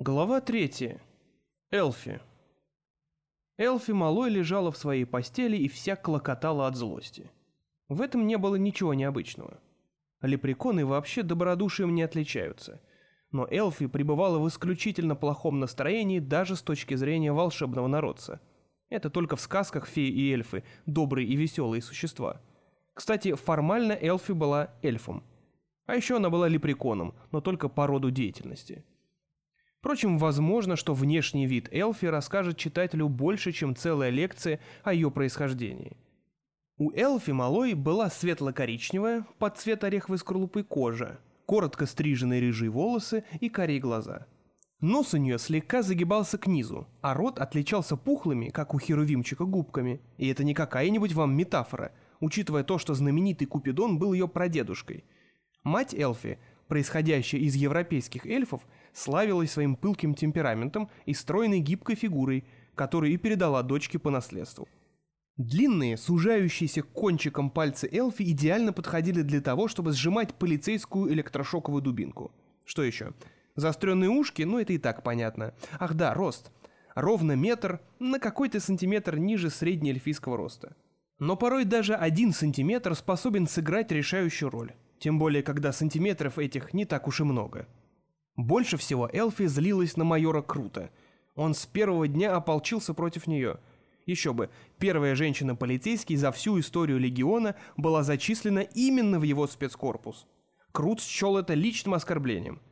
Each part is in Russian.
Глава третья. Элфи. Элфи малой лежала в своей постели и вся клокотала от злости. В этом не было ничего необычного. Лепреконы вообще добродушием не отличаются. Но Элфи пребывала в исключительно плохом настроении даже с точки зрения волшебного народца. Это только в сказках феи и эльфы, добрые и веселые существа. Кстати, формально Элфи была эльфом. А еще она была лепреконом, но только по роду деятельности – Впрочем, возможно, что внешний вид Элфи расскажет читателю больше, чем целая лекция о ее происхождении. У Элфи малой была светло-коричневая, под цвет ореховой скорлупы кожа, коротко стриженные рыжие волосы и карие глаза. Нос у нее слегка загибался к низу, а рот отличался пухлыми, как у херувимчика, губками. И это не какая-нибудь вам метафора, учитывая то, что знаменитый Купидон был ее прадедушкой. Мать Элфи, происходящая из европейских эльфов, славилась своим пылким темпераментом и стройной гибкой фигурой, которую и передала дочке по наследству. Длинные, сужающиеся кончиком пальцы Элфи идеально подходили для того, чтобы сжимать полицейскую электрошоковую дубинку. Что еще? Заостренные ушки, ну это и так понятно. Ах да, рост. Ровно метр на какой-то сантиметр ниже среднеэльфийского роста. Но порой даже один сантиметр способен сыграть решающую роль. Тем более, когда сантиметров этих не так уж и много. Больше всего Элфи злилась на майора Крута. Он с первого дня ополчился против нее. Еще бы, первая женщина-полицейский за всю историю Легиона была зачислена именно в его спецкорпус. Крут счел это личным оскорблением.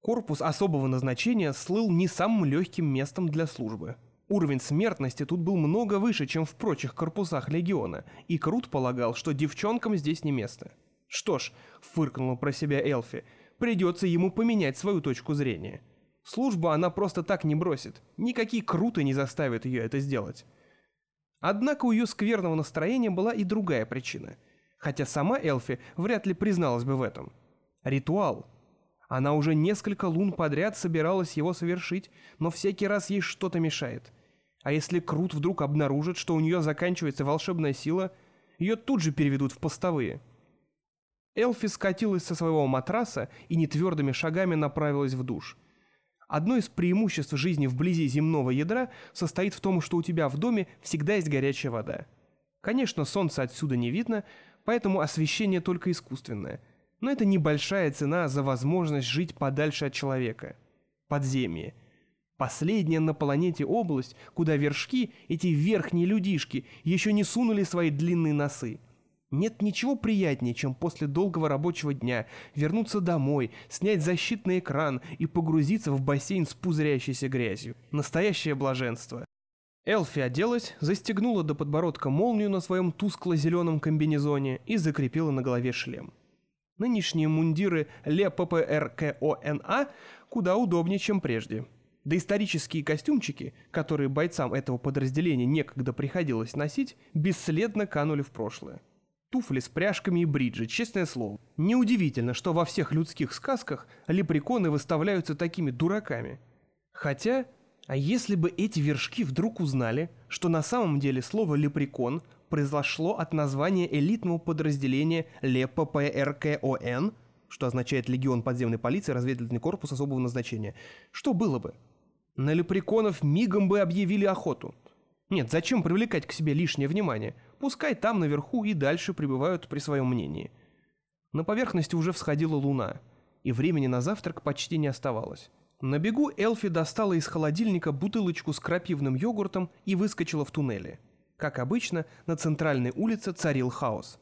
Корпус особого назначения слыл не самым легким местом для службы. Уровень смертности тут был много выше, чем в прочих корпусах Легиона, и Крут полагал, что девчонкам здесь не место. Что ж, фыркнула про себя Элфи, Придется ему поменять свою точку зрения. Службу она просто так не бросит. Никакие круто не заставят ее это сделать. Однако у ее скверного настроения была и другая причина. Хотя сама Элфи вряд ли призналась бы в этом. Ритуал. Она уже несколько лун подряд собиралась его совершить, но всякий раз ей что-то мешает. А если Крут вдруг обнаружит, что у нее заканчивается волшебная сила, ее тут же переведут в постовые – Элфи скатилась со своего матраса и нетвердыми шагами направилась в душ. Одно из преимуществ жизни вблизи земного ядра состоит в том, что у тебя в доме всегда есть горячая вода. Конечно, солнца отсюда не видно, поэтому освещение только искусственное. Но это небольшая цена за возможность жить подальше от человека. Подземье. Последняя на планете область, куда вершки, эти верхние людишки, еще не сунули свои длинные носы – нет ничего приятнее, чем после долгого рабочего дня вернуться домой, снять защитный экран и погрузиться в бассейн с пузырящейся грязью. Настоящее блаженство. Элфи оделась, застегнула до подбородка молнию на своем тускло-зеленом комбинезоне и закрепила на голове шлем. Нынешние мундиры Ле ППРКОНА куда удобнее, чем прежде. Доисторические костюмчики, которые бойцам этого подразделения некогда приходилось носить, бесследно канули в прошлое. Туфли с пряжками и бриджи, честное слово. Неудивительно, что во всех людских сказках лепреконы выставляются такими дураками. Хотя, а если бы эти вершки вдруг узнали, что на самом деле слово «лепрекон» произошло от названия элитного подразделения ЛЕППРКОН, что означает «Легион подземной полиции, разведывательный корпус особого назначения», что было бы? На лепреконов мигом бы объявили охоту. Нет, зачем привлекать к себе лишнее внимание? Пускай там наверху и дальше пребывают при своем мнении. На поверхности уже всходила луна, и времени на завтрак почти не оставалось. На бегу Элфи достала из холодильника бутылочку с крапивным йогуртом и выскочила в туннеле. Как обычно, на центральной улице царил хаос.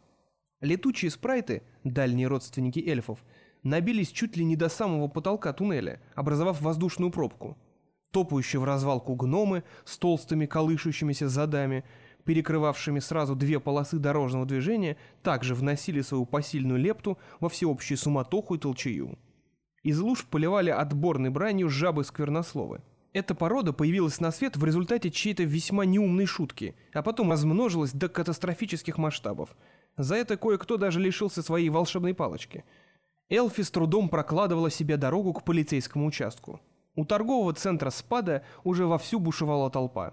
Летучие спрайты, дальние родственники эльфов, набились чуть ли не до самого потолка туннеля, образовав воздушную пробку. Топающие в развалку гномы с толстыми колышущимися задами – перекрывавшими сразу две полосы дорожного движения, также вносили свою посильную лепту во всеобщую суматоху и толчею. Из луж поливали отборной бранью жабы сквернословы. Эта порода появилась на свет в результате чьей-то весьма неумной шутки, а потом размножилась до катастрофических масштабов. За это кое-кто даже лишился своей волшебной палочки. Элфи с трудом прокладывала себе дорогу к полицейскому участку. У торгового центра спада уже вовсю бушевала толпа.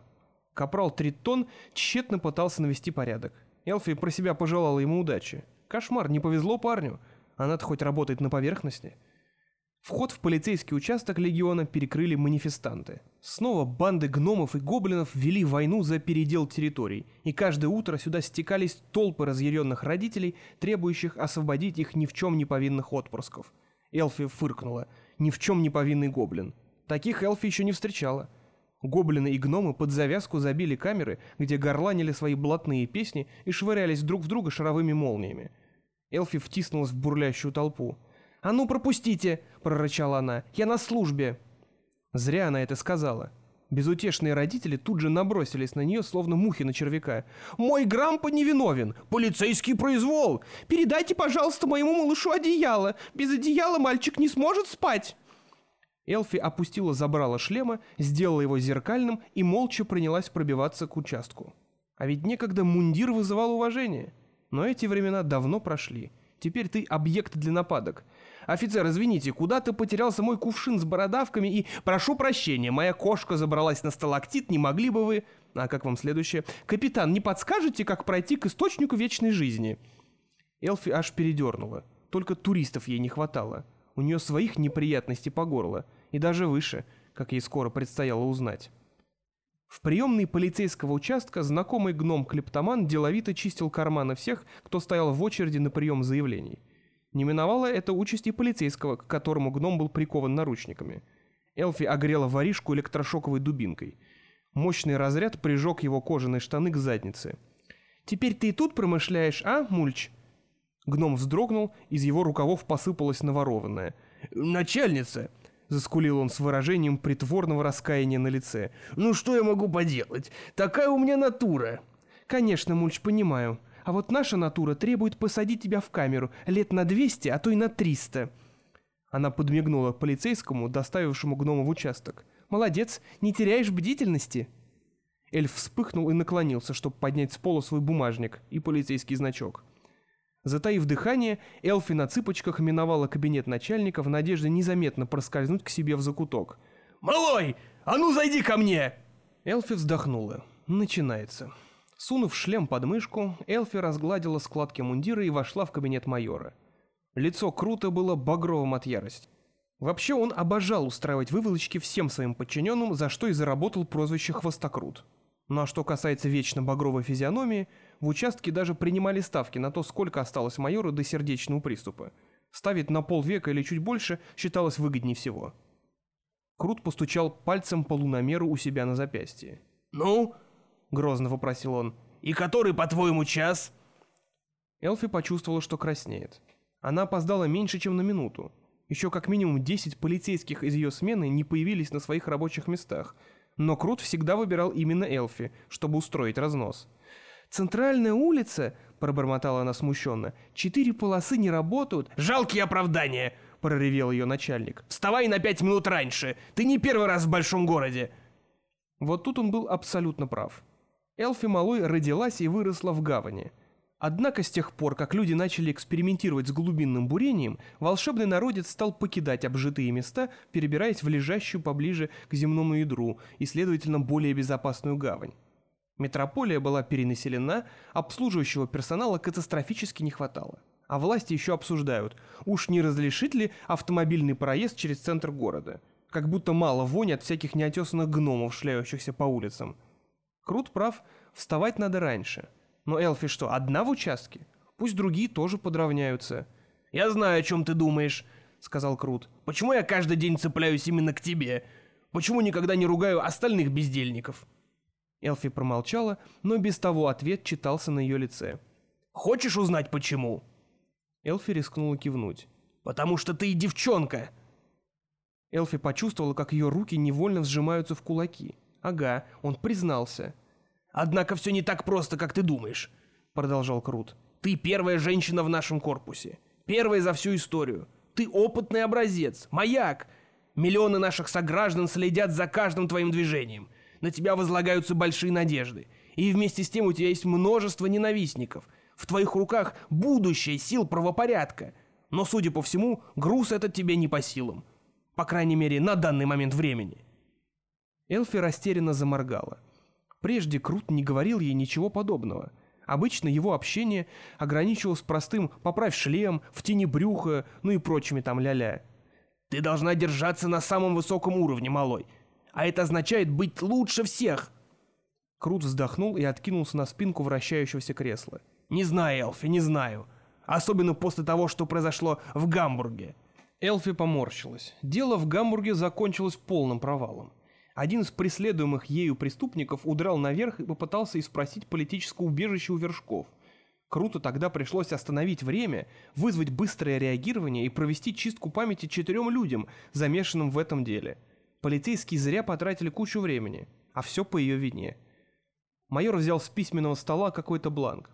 Капрал Тритон тщетно пытался навести порядок. Элфи про себя пожелала ему удачи. Кошмар, не повезло парню. Она-то хоть работает на поверхности. Вход в полицейский участок легиона перекрыли манифестанты. Снова банды гномов и гоблинов вели войну за передел территорий, и каждое утро сюда стекались толпы разъяренных родителей, требующих освободить их ни в чем не повинных отпрысков. Элфи фыркнула. Ни в чем не повинный гоблин. Таких Элфи еще не встречала. Гоблины и гномы под завязку забили камеры, где горланили свои блатные песни и швырялись друг в друга шаровыми молниями. Элфи втиснулась в бурлящую толпу. «А ну пропустите!» — прорычала она. «Я на службе!» Зря она это сказала. Безутешные родители тут же набросились на нее, словно мухи на червяка. «Мой Грампа невиновен! Полицейский произвол! Передайте, пожалуйста, моему малышу одеяло! Без одеяла мальчик не сможет спать!» Элфи опустила забрала шлема, сделала его зеркальным и молча принялась пробиваться к участку. А ведь некогда мундир вызывал уважение. Но эти времена давно прошли. Теперь ты объект для нападок. «Офицер, извините, куда ты потерялся мой кувшин с бородавками и... Прошу прощения, моя кошка забралась на сталактит, не могли бы вы...» «А как вам следующее?» «Капитан, не подскажете, как пройти к источнику вечной жизни?» Элфи аж передернула. Только туристов ей не хватало. У нее своих неприятностей по горло. И даже выше, как ей скоро предстояло узнать. В приемной полицейского участка знакомый гном-клептоман деловито чистил карманы всех, кто стоял в очереди на прием заявлений. Не миновала это участь и полицейского, к которому гном был прикован наручниками. Элфи огрела воришку электрошоковой дубинкой. Мощный разряд прижег его кожаные штаны к заднице. «Теперь ты и тут промышляешь, а, мульч?» Гном вздрогнул, из его рукавов посыпалось наворованное. «Начальница!» — заскулил он с выражением притворного раскаяния на лице. «Ну что я могу поделать? Такая у меня натура!» «Конечно, мульч, понимаю. А вот наша натура требует посадить тебя в камеру лет на 200, а то и на 300». Она подмигнула полицейскому, доставившему гнома в участок. «Молодец, не теряешь бдительности». Эльф вспыхнул и наклонился, чтобы поднять с пола свой бумажник и полицейский значок. Затаив дыхание, Элфи на цыпочках миновала кабинет начальника в надежде незаметно проскользнуть к себе в закуток. «Малой, а ну зайди ко мне!» Элфи вздохнула. Начинается. Сунув шлем под мышку, Элфи разгладила складки мундира и вошла в кабинет майора. Лицо Круто было багровым от ярости. Вообще он обожал устраивать выволочки всем своим подчиненным, за что и заработал прозвище «Хвостокрут». Ну а что касается вечно багровой физиономии, в участке даже принимали ставки на то, сколько осталось майору до сердечного приступа. Ставить на полвека или чуть больше считалось выгоднее всего. Крут постучал пальцем по луномеру у себя на запястье. «Ну?» — грозно вопросил он. «И который, по-твоему, час?» Элфи почувствовала, что краснеет. Она опоздала меньше, чем на минуту. Еще как минимум 10 полицейских из ее смены не появились на своих рабочих местах, но Крут всегда выбирал именно Элфи, чтобы устроить разнос. «Центральная улица», — пробормотала она смущенно, — «четыре полосы не работают». «Жалкие оправдания!» — проревел ее начальник. «Вставай на пять минут раньше! Ты не первый раз в большом городе!» Вот тут он был абсолютно прав. Элфи Малой родилась и выросла в гавани. Однако с тех пор, как люди начали экспериментировать с глубинным бурением, волшебный народец стал покидать обжитые места, перебираясь в лежащую поближе к земному ядру и, следовательно, более безопасную гавань. Метрополия была перенаселена, обслуживающего персонала катастрофически не хватало. А власти еще обсуждают, уж не разрешит ли автомобильный проезд через центр города. Как будто мало вони от всяких неотесанных гномов, шляющихся по улицам. Крут прав, вставать надо раньше. Но Элфи что, одна в участке? Пусть другие тоже подравняются. «Я знаю, о чем ты думаешь», — сказал Крут. «Почему я каждый день цепляюсь именно к тебе? Почему никогда не ругаю остальных бездельников?» Элфи промолчала, но без того ответ читался на ее лице. «Хочешь узнать, почему?» Элфи рискнула кивнуть. «Потому что ты и девчонка!» Элфи почувствовала, как ее руки невольно сжимаются в кулаки. «Ага, он признался». «Однако все не так просто, как ты думаешь», — продолжал Крут. «Ты первая женщина в нашем корпусе. Первая за всю историю. Ты опытный образец, маяк. Миллионы наших сограждан следят за каждым твоим движением. На тебя возлагаются большие надежды. И вместе с тем у тебя есть множество ненавистников. В твоих руках будущее сил правопорядка. Но, судя по всему, груз этот тебе не по силам. По крайней мере, на данный момент времени. Элфи растерянно заморгала. Прежде Крут не говорил ей ничего подобного. Обычно его общение ограничивалось простым «поправь шлем», «в тени брюха», ну и прочими там ля-ля. Ты должна держаться на самом высоком уровне, малой. А это означает быть лучше всех. Крут вздохнул и откинулся на спинку вращающегося кресла. «Не знаю, Элфи, не знаю. Особенно после того, что произошло в Гамбурге». Элфи поморщилась. Дело в Гамбурге закончилось полным провалом. Один из преследуемых ею преступников удрал наверх и попытался испросить политическое убежище у вершков. Круто тогда пришлось остановить время, вызвать быстрое реагирование и провести чистку памяти четырем людям, замешанным в этом деле. Полицейские зря потратили кучу времени, а все по ее вине. Майор взял с письменного стола какой-то бланк.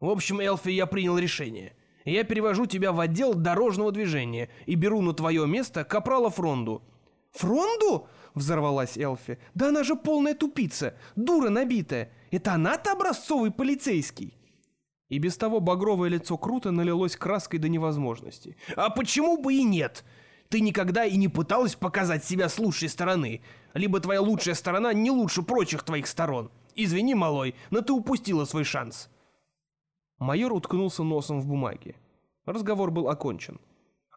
«В общем, Элфи, я принял решение. Я перевожу тебя в отдел дорожного движения и беру на твое место капрала Фронду». «Фронду?» — взорвалась Элфи. «Да она же полная тупица, дура набитая. Это она-то образцовый полицейский?» И без того багровое лицо Круто налилось краской до невозможности. «А почему бы и нет? Ты никогда и не пыталась показать себя с лучшей стороны. Либо твоя лучшая сторона не лучше прочих твоих сторон. Извини, малой, но ты упустила свой шанс». Майор уткнулся носом в бумаге. Разговор был окончен.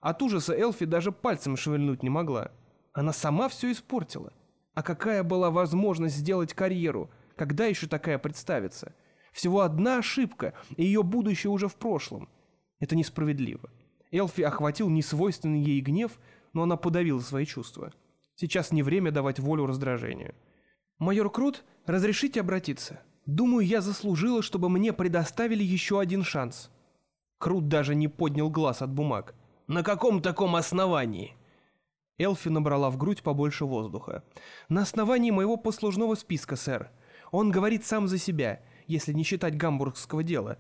От ужаса Элфи даже пальцем шевельнуть не могла. Она сама все испортила. А какая была возможность сделать карьеру? Когда еще такая представится? Всего одна ошибка, и ее будущее уже в прошлом. Это несправедливо. Элфи охватил несвойственный ей гнев, но она подавила свои чувства. Сейчас не время давать волю раздражению. «Майор Крут, разрешите обратиться? Думаю, я заслужила, чтобы мне предоставили еще один шанс». Крут даже не поднял глаз от бумаг. «На каком таком основании?» Элфи набрала в грудь побольше воздуха. «На основании моего послужного списка, сэр. Он говорит сам за себя если не считать гамбургского дела.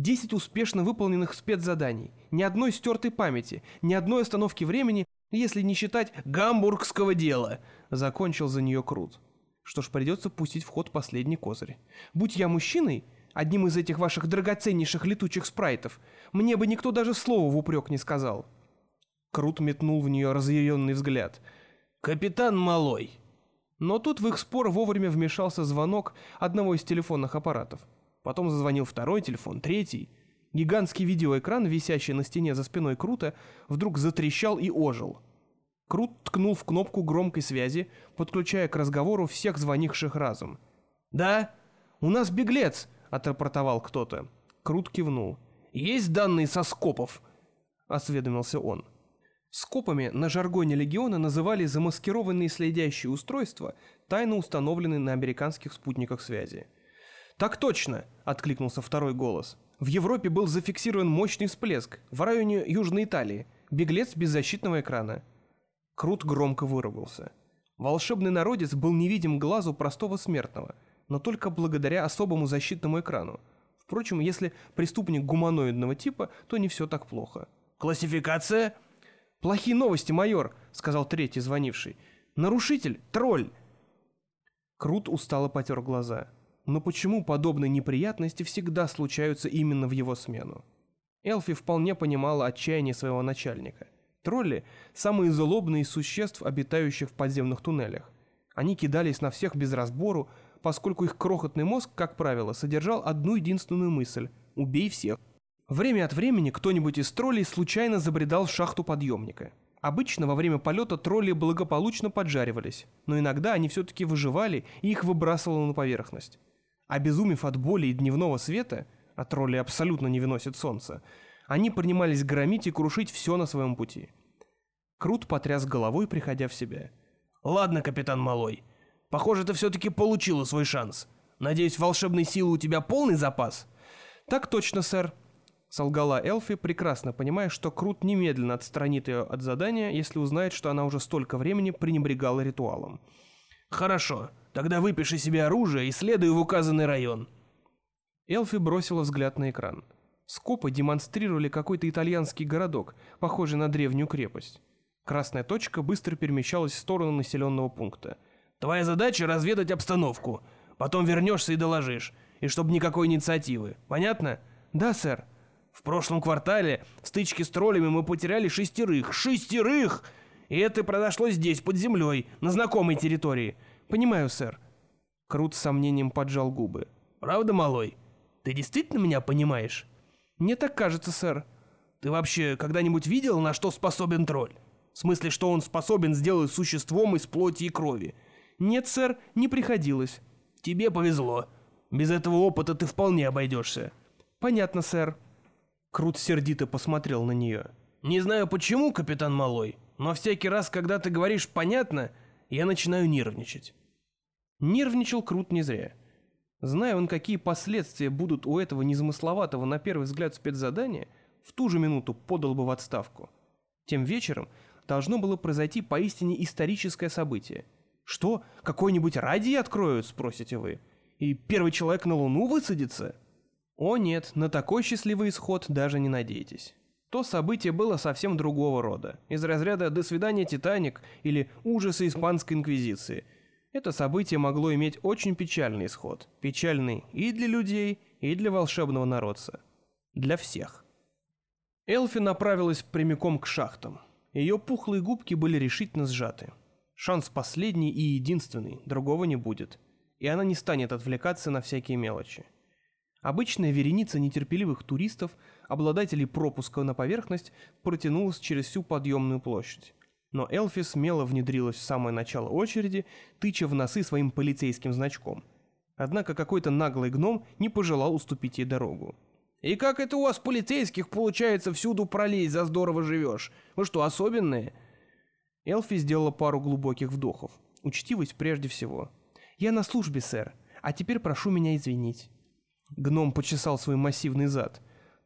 Десять успешно выполненных спецзаданий, ни одной стертой памяти, ни одной остановки времени, если не считать гамбургского дела, закончил за нее Крут. Что ж, придется пустить в ход последний козырь. Будь я мужчиной, одним из этих ваших драгоценнейших летучих спрайтов, мне бы никто даже слова в упрек не сказал. Крут метнул в нее разъяренный взгляд. «Капитан Малой, но тут в их спор вовремя вмешался звонок одного из телефонных аппаратов. Потом зазвонил второй телефон, третий. Гигантский видеоэкран, висящий на стене за спиной Крута, вдруг затрещал и ожил. Крут ткнул в кнопку громкой связи, подключая к разговору всех звонивших разом. «Да? У нас беглец!» — отрапортовал кто-то. Крут кивнул. «Есть данные со скопов?» — осведомился он. Скопами на жаргоне легиона называли замаскированные следящие устройства, тайно установленные на американских спутниках связи. «Так точно!» — откликнулся второй голос. «В Европе был зафиксирован мощный всплеск в районе Южной Италии. Беглец без защитного экрана». Крут громко выругался. Волшебный народец был невидим глазу простого смертного, но только благодаря особому защитному экрану. Впрочем, если преступник гуманоидного типа, то не все так плохо. «Классификация?» «Плохие новости, майор», — сказал третий звонивший. «Нарушитель, тролль». Крут устало потер глаза. Но почему подобные неприятности всегда случаются именно в его смену? Элфи вполне понимала отчаяние своего начальника. Тролли – самые злобные из существ, обитающих в подземных туннелях. Они кидались на всех без разбору, поскольку их крохотный мозг, как правило, содержал одну единственную мысль – «убей всех». Время от времени кто-нибудь из троллей случайно забредал в шахту подъемника. Обычно во время полета тролли благополучно поджаривались, но иногда они все-таки выживали и их выбрасывало на поверхность. Обезумев от боли и дневного света, а тролли абсолютно не выносят солнца, они принимались громить и крушить все на своем пути. Крут потряс головой, приходя в себя. «Ладно, капитан Малой, похоже, ты все-таки получила свой шанс. Надеюсь, волшебной силы у тебя полный запас?» «Так точно, сэр», Солгала Элфи, прекрасно понимая, что Крут немедленно отстранит ее от задания, если узнает, что она уже столько времени пренебрегала ритуалом. «Хорошо, тогда выпиши себе оружие и следуй в указанный район». Элфи бросила взгляд на экран. Скопы демонстрировали какой-то итальянский городок, похожий на древнюю крепость. Красная точка быстро перемещалась в сторону населенного пункта. «Твоя задача — разведать обстановку. Потом вернешься и доложишь. И чтобы никакой инициативы. Понятно?» «Да, сэр», в прошлом квартале в стычке с троллями мы потеряли шестерых. Шестерых! И это произошло здесь, под землей, на знакомой территории. Понимаю, сэр. Крут с сомнением поджал губы. Правда, малой? Ты действительно меня понимаешь? Мне так кажется, сэр. Ты вообще когда-нибудь видел, на что способен тролль? В смысле, что он способен сделать существом из плоти и крови? Нет, сэр, не приходилось. Тебе повезло. Без этого опыта ты вполне обойдешься. Понятно, сэр. Крут сердито посмотрел на нее. Не знаю почему, капитан Малой, но всякий раз, когда ты говоришь «понятно», я начинаю нервничать. Нервничал Крут не зря. Зная он, какие последствия будут у этого незамысловатого на первый взгляд спецзадания, в ту же минуту подал бы в отставку. Тем вечером должно было произойти поистине историческое событие. Что, какой-нибудь радий откроют, спросите вы? И первый человек на Луну высадится? О нет, на такой счастливый исход даже не надейтесь. То событие было совсем другого рода, из разряда «До свидания, Титаник» или «Ужасы Испанской Инквизиции», это событие могло иметь очень печальный исход. Печальный и для людей, и для волшебного народца. Для всех. Элфи направилась прямиком к шахтам. Ее пухлые губки были решительно сжаты. Шанс последний и единственный, другого не будет. И она не станет отвлекаться на всякие мелочи. Обычная вереница нетерпеливых туристов, обладателей пропуска на поверхность, протянулась через всю подъемную площадь. Но Элфи смело внедрилась в самое начало очереди, тыча в носы своим полицейским значком. Однако какой-то наглый гном не пожелал уступить ей дорогу. «И как это у вас, полицейских, получается всюду пролезть, за здорово живешь? Вы что, особенные?» Элфи сделала пару глубоких вдохов. Учтивость прежде всего. «Я на службе, сэр, а теперь прошу меня извинить». Гном почесал свой массивный зад.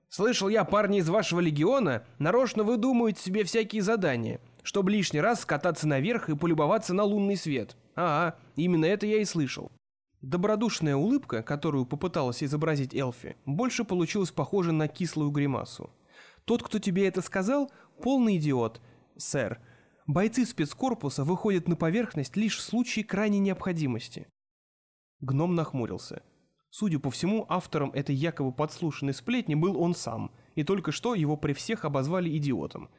«Слышал я, парни из вашего легиона, нарочно выдумывают себе всякие задания чтобы лишний раз скататься наверх и полюбоваться на лунный свет. Ага, именно это я и слышал. Добродушная улыбка, которую попыталась изобразить Элфи, больше получилась похожа на кислую гримасу. «Тот, кто тебе это сказал, полный идиот, сэр. Бойцы спецкорпуса выходят на поверхность лишь в случае крайней необходимости». Гном нахмурился. Судя по всему, автором этой якобы подслушанной сплетни был он сам, и только что его при всех обозвали идиотом –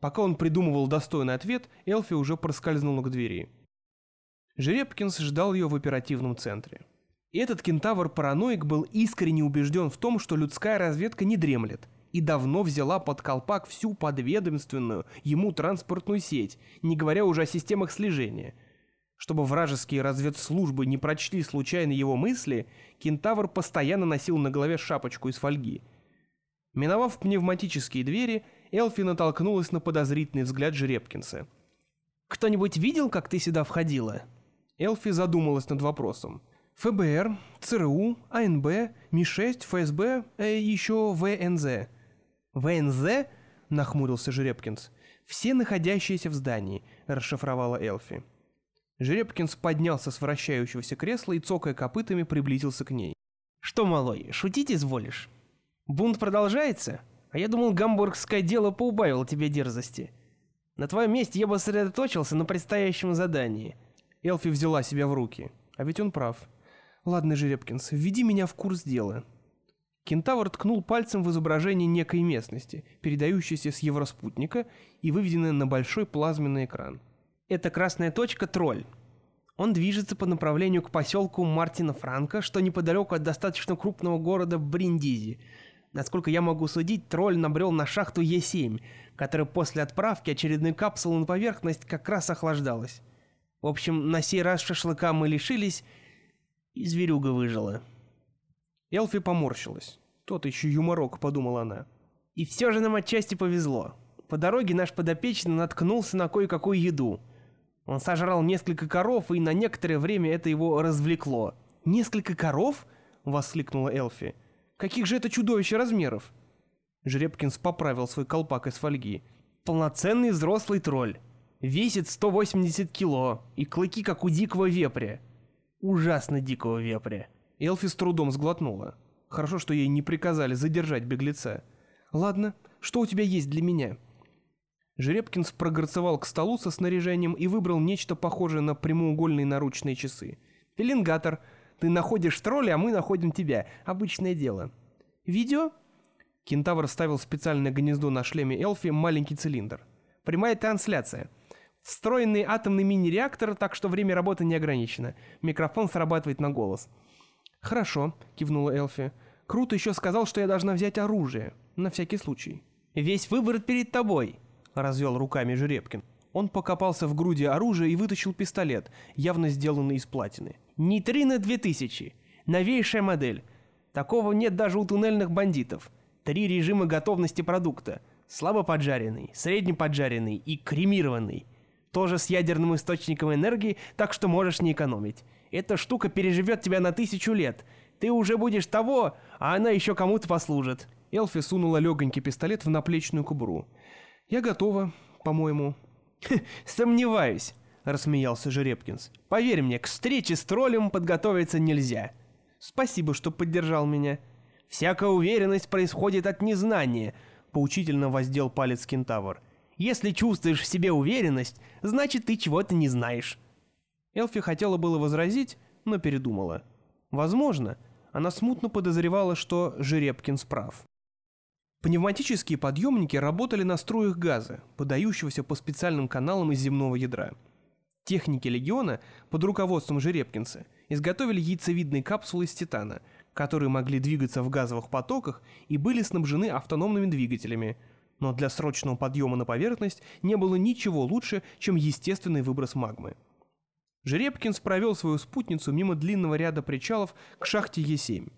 Пока он придумывал достойный ответ, Элфи уже проскользнула к двери. Жеребкинс ждал ее в оперативном центре. Этот кентавр-параноик был искренне убежден в том, что людская разведка не дремлет, и давно взяла под колпак всю подведомственную ему транспортную сеть, не говоря уже о системах слежения. Чтобы вражеские разведслужбы не прочли случайно его мысли, кентавр постоянно носил на голове шапочку из фольги. Миновав пневматические двери, Элфи натолкнулась на подозрительный взгляд Жеребкинса. «Кто-нибудь видел, как ты сюда входила?» Элфи задумалась над вопросом. ФБР, ЦРУ, АНБ, МИ-6, ФСБ, э, еще ВНЗ. ВНЗ? Нахмурился Жеребкинс. Все находящиеся в здании, расшифровала Элфи. Жеребкинс поднялся с вращающегося кресла и, цокая копытами, приблизился к ней. «Что, малой, шутить изволишь? Бунт продолжается?» А я думал, гамбургское дело поубавило тебе дерзости. На твоем месте я бы сосредоточился на предстоящем задании». Элфи взяла себя в руки. А ведь он прав. «Ладно, Жеребкинс, введи меня в курс дела». Кентавр ткнул пальцем в изображение некой местности, передающейся с евроспутника и выведенной на большой плазменный экран. «Это красная точка — тролль. Он движется по направлению к поселку Мартина Франка, что неподалеку от достаточно крупного города Бриндизи, Насколько я могу судить, тролль набрел на шахту Е7, которая после отправки очередной капсулы на поверхность как раз охлаждалась. В общем, на сей раз шашлыка мы лишились, и зверюга выжила. Элфи поморщилась. Тот еще юморок, подумала она. И все же нам отчасти повезло. По дороге наш подопечный наткнулся на кое-какую еду. Он сожрал несколько коров, и на некоторое время это его развлекло. «Несколько коров?» — воскликнула Элфи. Каких же это чудовище размеров?» Жребкинс поправил свой колпак из фольги. «Полноценный взрослый тролль. Весит 180 кило, и клыки, как у дикого вепря. Ужасно дикого вепря». Элфи с трудом сглотнула. Хорошо, что ей не приказали задержать беглеца. «Ладно, что у тебя есть для меня?» Жеребкинс прогорцевал к столу со снаряжением и выбрал нечто похожее на прямоугольные наручные часы. «Пеленгатор», ты находишь тролля, а мы находим тебя. Обычное дело. Видео? Кентавр ставил специальное гнездо на шлеме Элфи маленький цилиндр. Прямая трансляция. Встроенный атомный мини-реактор, так что время работы не ограничено. Микрофон срабатывает на голос. «Хорошо», — кивнула Элфи. «Круто еще сказал, что я должна взять оружие. На всякий случай». «Весь выбор перед тобой», — развел руками Жеребкин. Он покопался в груди оружия и вытащил пистолет, явно сделанный из платины. «Нейтрино 2000. Новейшая модель. Такого нет даже у туннельных бандитов. Три режима готовности продукта. Слабо поджаренный, средне поджаренный и кремированный. Тоже с ядерным источником энергии, так что можешь не экономить. Эта штука переживет тебя на тысячу лет. Ты уже будешь того, а она еще кому-то послужит». Элфи сунула легонький пистолет в наплечную кобуру. «Я готова, по-моему». «Сомневаюсь», — рассмеялся Жеребкинс. «Поверь мне, к встрече с троллем подготовиться нельзя. Спасибо, что поддержал меня. Всякая уверенность происходит от незнания», — поучительно воздел палец кентавр. «Если чувствуешь в себе уверенность, значит, ты чего-то не знаешь». Элфи хотела было возразить, но передумала. Возможно, она смутно подозревала, что Жеребкинс прав. Пневматические подъемники работали на струях газа, подающегося по специальным каналам из земного ядра. Техники Легиона под руководством Жеребкинса изготовили яйцевидные капсулы из титана, которые могли двигаться в газовых потоках и были снабжены автономными двигателями, но для срочного подъема на поверхность не было ничего лучше, чем естественный выброс магмы. Жеребкинс провел свою спутницу мимо длинного ряда причалов к шахте Е7.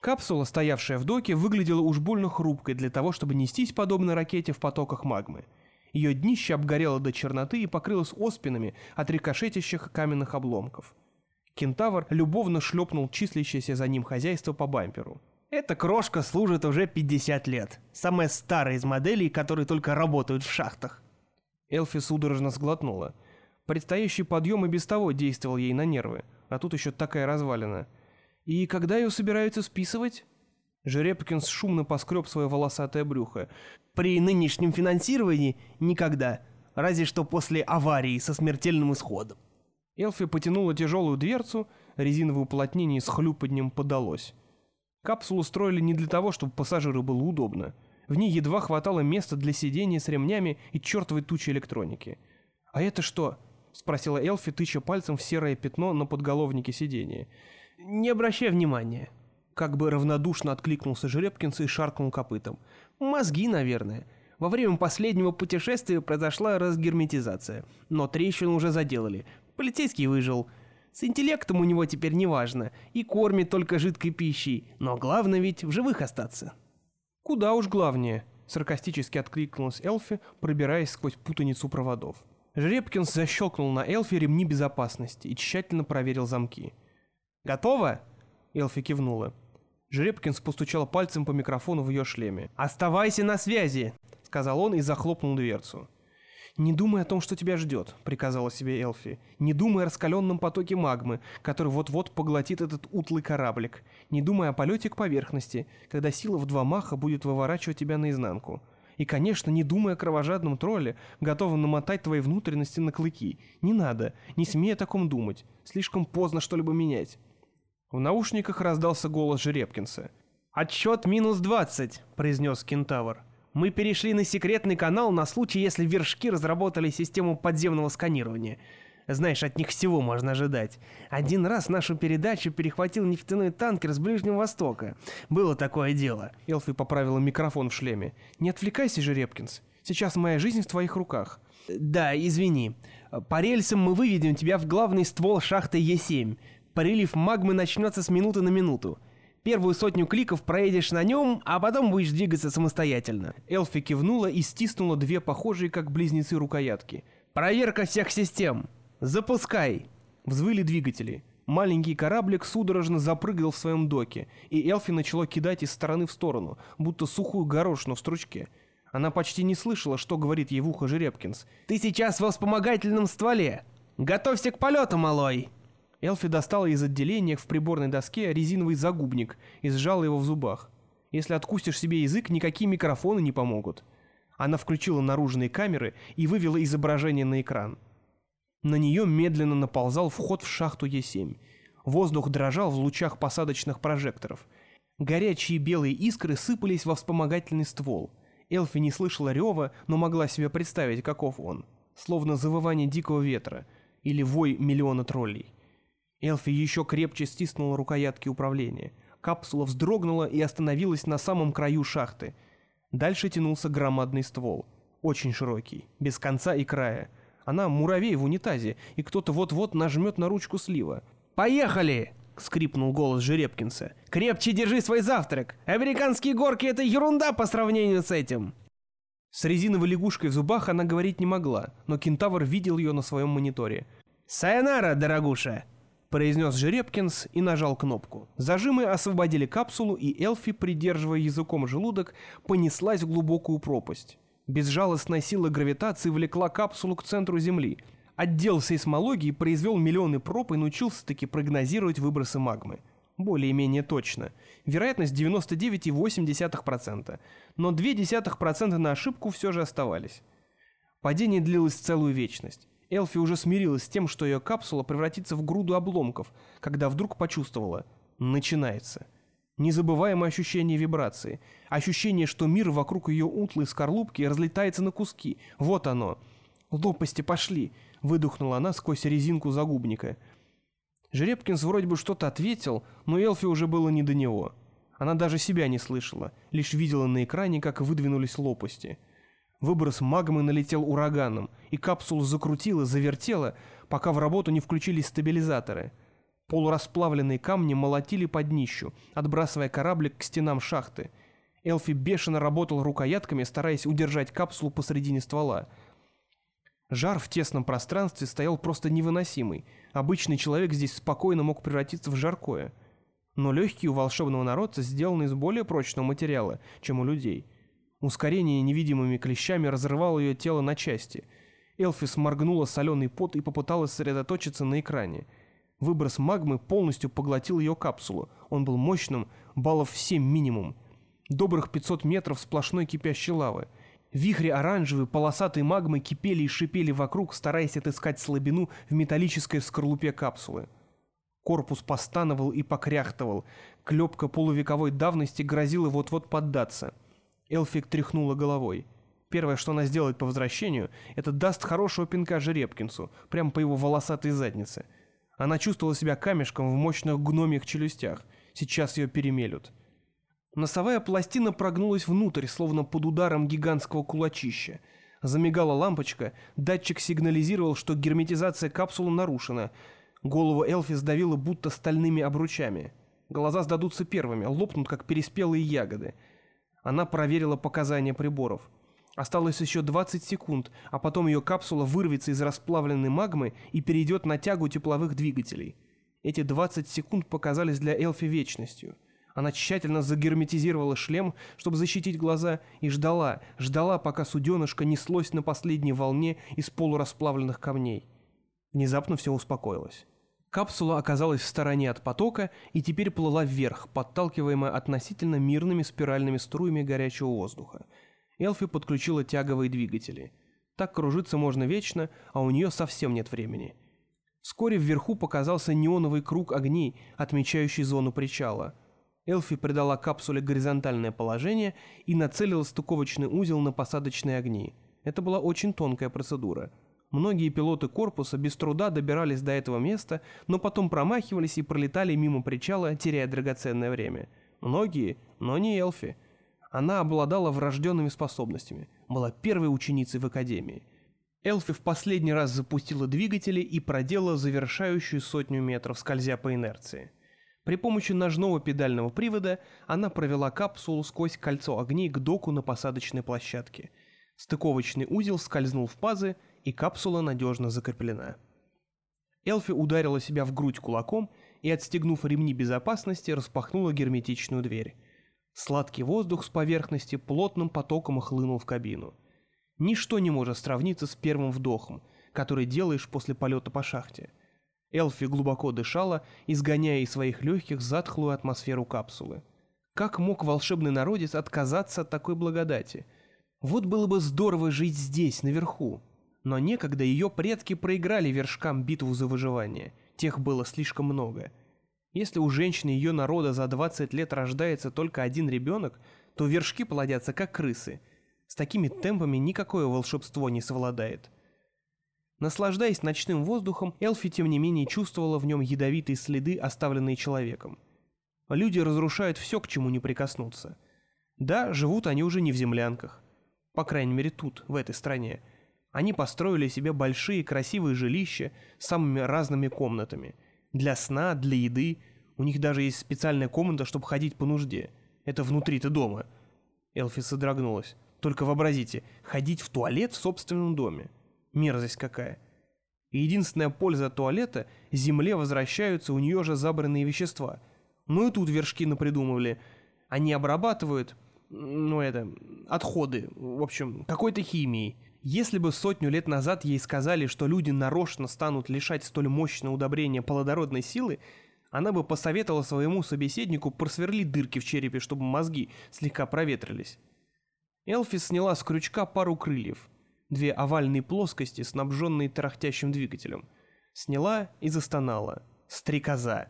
Капсула, стоявшая в доке, выглядела уж больно хрупкой для того, чтобы нестись подобно ракете в потоках магмы. Ее днище обгорело до черноты и покрылось оспинами от рикошетящих каменных обломков. Кентавр любовно шлепнул числящееся за ним хозяйство по бамперу. «Эта крошка служит уже 50 лет. Самая старая из моделей, которые только работают в шахтах». Элфи судорожно сглотнула. Предстоящий подъем и без того действовал ей на нервы, а тут еще такая развалина – «И когда ее собираются списывать?» Жеребкинс шумно поскреб свое волосатое брюхо. «При нынешнем финансировании никогда. Разве что после аварии со смертельным исходом». Элфи потянула тяжелую дверцу, резиновое уплотнение с хлюпаньем подалось. Капсулу строили не для того, чтобы пассажиру было удобно. В ней едва хватало места для сидения с ремнями и чертовой тучи электроники. «А это что?» — спросила Элфи, тыча пальцем в серое пятно на подголовнике сидения. «Не обращай внимания». Как бы равнодушно откликнулся Жеребкинс и шаркнул копытом. «Мозги, наверное. Во время последнего путешествия произошла разгерметизация. Но трещину уже заделали. Полицейский выжил. С интеллектом у него теперь неважно. И кормит только жидкой пищей. Но главное ведь в живых остаться». «Куда уж главнее», — саркастически откликнулась Элфи, пробираясь сквозь путаницу проводов. Жеребкинс защелкнул на Элфи ремни безопасности и тщательно проверил замки. «Готово?» Элфи кивнула. Жеребкинс постучал пальцем по микрофону в ее шлеме. «Оставайся на связи!» — сказал он и захлопнул дверцу. «Не думай о том, что тебя ждет», — приказала себе Элфи. «Не думай о раскаленном потоке магмы, который вот-вот поглотит этот утлый кораблик. Не думай о полете к поверхности, когда сила в два маха будет выворачивать тебя наизнанку. И, конечно, не думай о кровожадном тролле, готовом намотать твои внутренности на клыки. Не надо, не смей о таком думать. Слишком поздно что-либо менять. В наушниках раздался голос Жеребкинса. «Отсчет минус двадцать», — произнес Кентавр. «Мы перешли на секретный канал на случай, если вершки разработали систему подземного сканирования. Знаешь, от них всего можно ожидать. Один раз нашу передачу перехватил нефтяной танкер с Ближнего Востока. Было такое дело». Элфи поправила микрофон в шлеме. «Не отвлекайся, Жеребкинс. Сейчас моя жизнь в твоих руках». «Да, извини. По рельсам мы выведем тебя в главный ствол шахты Е7. Прилив магмы начнется с минуты на минуту. Первую сотню кликов проедешь на нем, а потом будешь двигаться самостоятельно». Элфи кивнула и стиснула две похожие как близнецы рукоятки. «Проверка всех систем! Запускай!» Взвыли двигатели. Маленький кораблик судорожно запрыгал в своем доке, и Элфи начала кидать из стороны в сторону, будто сухую горошину в стручке. Она почти не слышала, что говорит ей в ухо Жеребкинс. «Ты сейчас во вспомогательном стволе! Готовься к полету, малой!» Элфи достала из отделения в приборной доске резиновый загубник и сжала его в зубах. Если откусишь себе язык, никакие микрофоны не помогут. Она включила наружные камеры и вывела изображение на экран. На нее медленно наползал вход в шахту Е7. Воздух дрожал в лучах посадочных прожекторов. Горячие белые искры сыпались во вспомогательный ствол. Элфи не слышала рева, но могла себе представить, каков он. Словно завывание дикого ветра или вой миллиона троллей. Элфи еще крепче стиснула рукоятки управления. Капсула вздрогнула и остановилась на самом краю шахты. Дальше тянулся громадный ствол. Очень широкий, без конца и края. Она муравей в унитазе, и кто-то вот-вот нажмет на ручку слива. «Поехали!» — скрипнул голос Жеребкинса. «Крепче держи свой завтрак! Американские горки — это ерунда по сравнению с этим!» С резиновой лягушкой в зубах она говорить не могла, но кентавр видел ее на своем мониторе. «Сайонара, дорогуша!» — произнес Жеребкинс и нажал кнопку. Зажимы освободили капсулу, и Элфи, придерживая языком желудок, понеслась в глубокую пропасть. Безжалостная сила гравитации влекла капсулу к центру Земли. Отдел сейсмологии произвел миллионы проб и научился-таки прогнозировать выбросы магмы. Более-менее точно. Вероятность 99,8%. Но 0,2% на ошибку все же оставались. Падение длилось целую вечность. Элфи уже смирилась с тем, что ее капсула превратится в груду обломков, когда вдруг почувствовала «начинается». Незабываемое ощущение вибрации. Ощущение, что мир вокруг ее утлой скорлупки разлетается на куски. Вот оно. «Лопасти пошли!» — выдохнула она сквозь резинку загубника. Жеребкинс вроде бы что-то ответил, но Элфи уже было не до него. Она даже себя не слышала, лишь видела на экране, как выдвинулись лопасти. Выброс магмы налетел ураганом, и капсулу закрутило, завертело, пока в работу не включились стабилизаторы — Полурасплавленные камни молотили под днищу, отбрасывая кораблик к стенам шахты. Элфи бешено работал рукоятками, стараясь удержать капсулу посредине ствола. Жар в тесном пространстве стоял просто невыносимый. Обычный человек здесь спокойно мог превратиться в жаркое. Но легкие у волшебного народца сделаны из более прочного материала, чем у людей. Ускорение невидимыми клещами разрывало ее тело на части. Элфи сморгнула соленый пот и попыталась сосредоточиться на экране – Выброс магмы полностью поглотил ее капсулу. Он был мощным, баллов 7 минимум. Добрых 500 метров сплошной кипящей лавы. Вихри оранжевой, полосатой магмы кипели и шипели вокруг, стараясь отыскать слабину в металлической скорлупе капсулы. Корпус постановал и покряхтывал. Клепка полувековой давности грозила вот-вот поддаться. Элфик тряхнула головой. Первое, что она сделает по возвращению, это даст хорошего пинка Жеребкинсу, прямо по его волосатой заднице — она чувствовала себя камешком в мощных гномьих челюстях. Сейчас ее перемелют. Носовая пластина прогнулась внутрь, словно под ударом гигантского кулачища. Замигала лампочка, датчик сигнализировал, что герметизация капсулы нарушена. Голову Элфи сдавило будто стальными обручами. Глаза сдадутся первыми, лопнут, как переспелые ягоды. Она проверила показания приборов. Осталось еще 20 секунд, а потом ее капсула вырвется из расплавленной магмы и перейдет на тягу тепловых двигателей. Эти 20 секунд показались для Элфи вечностью. Она тщательно загерметизировала шлем, чтобы защитить глаза, и ждала, ждала, пока суденышко неслось на последней волне из полурасплавленных камней. Внезапно все успокоилось. Капсула оказалась в стороне от потока и теперь плыла вверх, подталкиваемая относительно мирными спиральными струями горячего воздуха – Элфи подключила тяговые двигатели. Так кружиться можно вечно, а у нее совсем нет времени. Вскоре вверху показался неоновый круг огней, отмечающий зону причала. Элфи придала капсуле горизонтальное положение и нацелила стыковочный узел на посадочные огни. Это была очень тонкая процедура. Многие пилоты корпуса без труда добирались до этого места, но потом промахивались и пролетали мимо причала, теряя драгоценное время. Многие, но не Элфи – она обладала врожденными способностями, была первой ученицей в академии. Элфи в последний раз запустила двигатели и проделала завершающую сотню метров, скользя по инерции. При помощи ножного педального привода она провела капсулу сквозь кольцо огней к доку на посадочной площадке. Стыковочный узел скользнул в пазы, и капсула надежно закреплена. Элфи ударила себя в грудь кулаком и, отстегнув ремни безопасности, распахнула герметичную дверь. Сладкий воздух с поверхности плотным потоком хлынул в кабину. Ничто не может сравниться с первым вдохом, который делаешь после полета по шахте. Элфи глубоко дышала, изгоняя из своих легких затхлую атмосферу капсулы. Как мог волшебный народец отказаться от такой благодати? Вот было бы здорово жить здесь, наверху. Но некогда ее предки проиграли вершкам битву за выживание. Тех было слишком много. Если у женщины ее народа за 20 лет рождается только один ребенок, то вершки плодятся как крысы. С такими темпами никакое волшебство не совладает. Наслаждаясь ночным воздухом, Элфи тем не менее чувствовала в нем ядовитые следы, оставленные человеком. Люди разрушают все, к чему не прикоснуться. Да, живут они уже не в землянках. По крайней мере тут, в этой стране. Они построили себе большие красивые жилища с самыми разными комнатами. Для сна, для еды. У них даже есть специальная комната, чтобы ходить по нужде. Это внутри-то дома. Элфи содрогнулась. Только вообразите, ходить в туалет в собственном доме. Мерзость какая. И единственная польза туалета – земле возвращаются у нее же забранные вещества. Ну и тут вершки напридумывали. Они обрабатывают, ну это, отходы, в общем, какой-то химией. Если бы сотню лет назад ей сказали, что люди нарочно станут лишать столь мощного удобрения плодородной силы, она бы посоветовала своему собеседнику просверлить дырки в черепе, чтобы мозги слегка проветрились. Элфи сняла с крючка пару крыльев, две овальные плоскости, снабженные тарахтящим двигателем. Сняла и застонала. Стрекоза.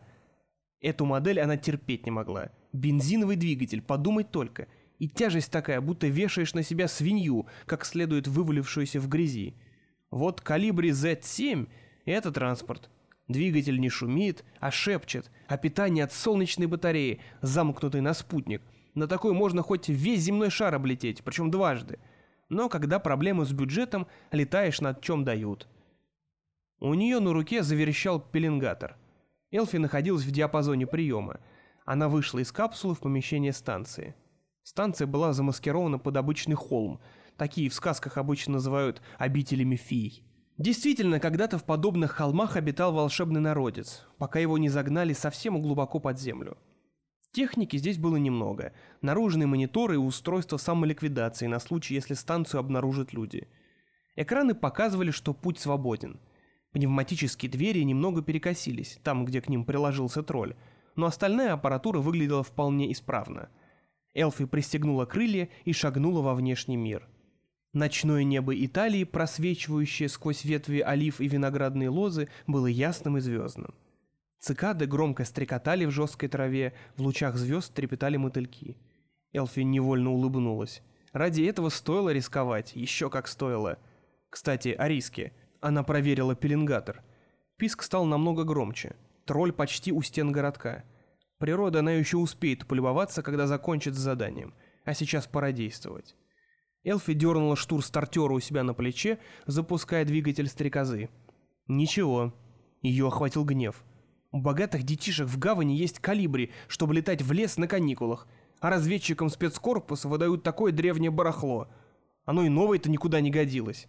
Эту модель она терпеть не могла. Бензиновый двигатель, подумать только – и тяжесть такая, будто вешаешь на себя свинью, как следует вывалившуюся в грязи. Вот калибри Z7 — это транспорт. Двигатель не шумит, а шепчет, а питание от солнечной батареи, замкнутой на спутник. На такой можно хоть весь земной шар облететь, причем дважды. Но когда проблемы с бюджетом, летаешь над чем дают. У нее на руке заверещал пеленгатор. Элфи находилась в диапазоне приема. Она вышла из капсулы в помещение станции. Станция была замаскирована под обычный холм. Такие в сказках обычно называют обителями фей. Действительно, когда-то в подобных холмах обитал волшебный народец, пока его не загнали совсем глубоко под землю. Техники здесь было немного. Наружные мониторы и устройства самоликвидации на случай, если станцию обнаружат люди. Экраны показывали, что путь свободен. Пневматические двери немного перекосились, там, где к ним приложился тролль, но остальная аппаратура выглядела вполне исправно – Элфи пристегнула крылья и шагнула во внешний мир. Ночное небо Италии, просвечивающее сквозь ветви олив и виноградные лозы, было ясным и звездным. Цикады громко стрекотали в жесткой траве, в лучах звезд трепетали мотыльки. Элфи невольно улыбнулась. Ради этого стоило рисковать, еще как стоило. Кстати, о риске. Она проверила пеленгатор. Писк стал намного громче. Тролль почти у стен городка. Природа она еще успеет полюбоваться, когда закончит с заданием, а сейчас пора действовать. Элфи дернула штур стартера у себя на плече, запуская двигатель стрекозы. Ничего. Ее охватил гнев. У богатых детишек в гавани есть калибри, чтобы летать в лес на каникулах, а разведчикам спецкорпуса выдают такое древнее барахло. Оно и новое-то никуда не годилось.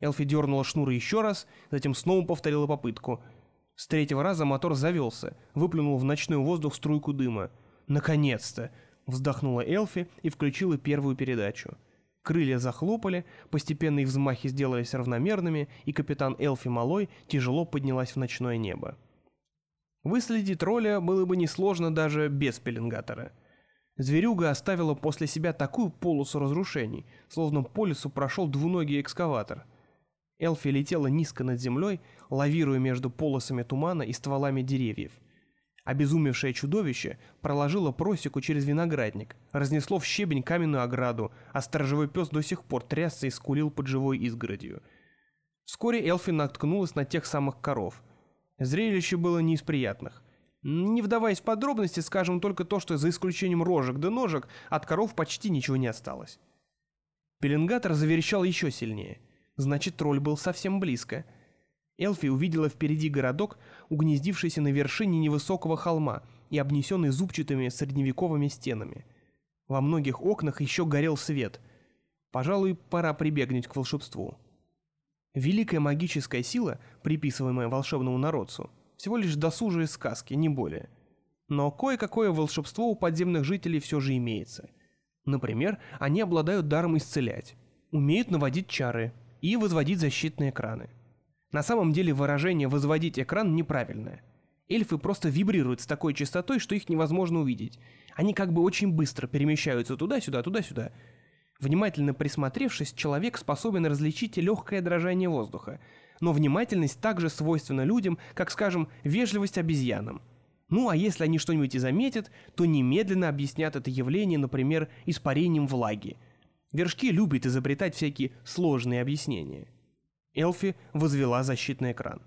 Элфи дернула шнур еще раз, затем снова повторила попытку — с третьего раза мотор завелся, выплюнул в ночной воздух струйку дыма. «Наконец-то!» — вздохнула Элфи и включила первую передачу. Крылья захлопали, постепенно их взмахи сделались равномерными, и капитан Элфи Малой тяжело поднялась в ночное небо. Выследить тролля было бы несложно даже без пеленгатора. Зверюга оставила после себя такую полосу разрушений, словно по лесу прошел двуногий экскаватор — Элфи летела низко над землей, лавируя между полосами тумана и стволами деревьев. Обезумевшее чудовище проложило просеку через виноградник, разнесло в щебень каменную ограду, а сторожевой пес до сих пор трясся и скулил под живой изгородью. Вскоре Элфи наткнулась на тех самых коров. Зрелище было не из приятных. Не вдаваясь в подробности, скажем только то, что за исключением рожек да ножек от коров почти ничего не осталось. Пеленгатор заверещал еще сильнее – Значит, тролль был совсем близко. Элфи увидела впереди городок, угнездившийся на вершине невысокого холма и обнесенный зубчатыми средневековыми стенами. Во многих окнах еще горел свет. Пожалуй, пора прибегнуть к волшебству. Великая магическая сила, приписываемая волшебному народцу, всего лишь досужие сказки, не более. Но кое-какое волшебство у подземных жителей все же имеется. Например, они обладают даром исцелять, умеют наводить чары – и возводить защитные экраны. На самом деле выражение «возводить экран» неправильное. Эльфы просто вибрируют с такой частотой, что их невозможно увидеть. Они как бы очень быстро перемещаются туда-сюда, туда-сюда. Внимательно присмотревшись, человек способен различить легкое дрожание воздуха. Но внимательность также свойственна людям, как, скажем, вежливость обезьянам. Ну а если они что-нибудь и заметят, то немедленно объяснят это явление, например, испарением влаги – Вершки любят изобретать всякие сложные объяснения. Элфи возвела защитный экран.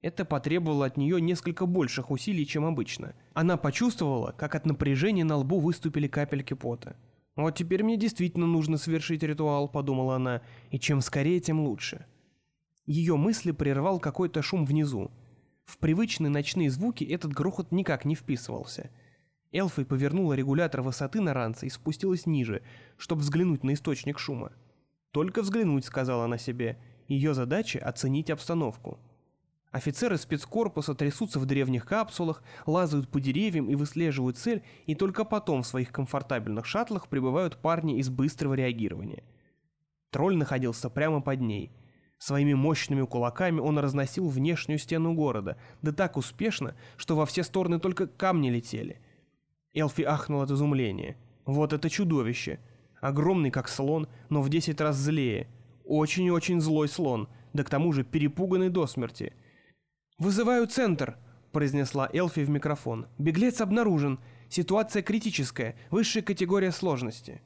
Это потребовало от нее несколько больших усилий, чем обычно. Она почувствовала, как от напряжения на лбу выступили капельки пота. «Вот теперь мне действительно нужно совершить ритуал», — подумала она, — «и чем скорее, тем лучше». Ее мысли прервал какой-то шум внизу. В привычные ночные звуки этот грохот никак не вписывался. Элфой повернула регулятор высоты на ранце и спустилась ниже, чтобы взглянуть на источник шума. «Только взглянуть», — сказала она себе. Ее задача — оценить обстановку. Офицеры спецкорпуса трясутся в древних капсулах, лазают по деревьям и выслеживают цель, и только потом в своих комфортабельных шаттлах прибывают парни из быстрого реагирования. Тролль находился прямо под ней. Своими мощными кулаками он разносил внешнюю стену города, да так успешно, что во все стороны только камни летели. Элфи ахнул от изумления. Вот это чудовище! Огромный, как слон, но в десять раз злее. Очень-очень злой слон, да к тому же перепуганный до смерти — «Вызываю центр», — произнесла Элфи в микрофон. «Беглец обнаружен. Ситуация критическая, высшая категория сложности».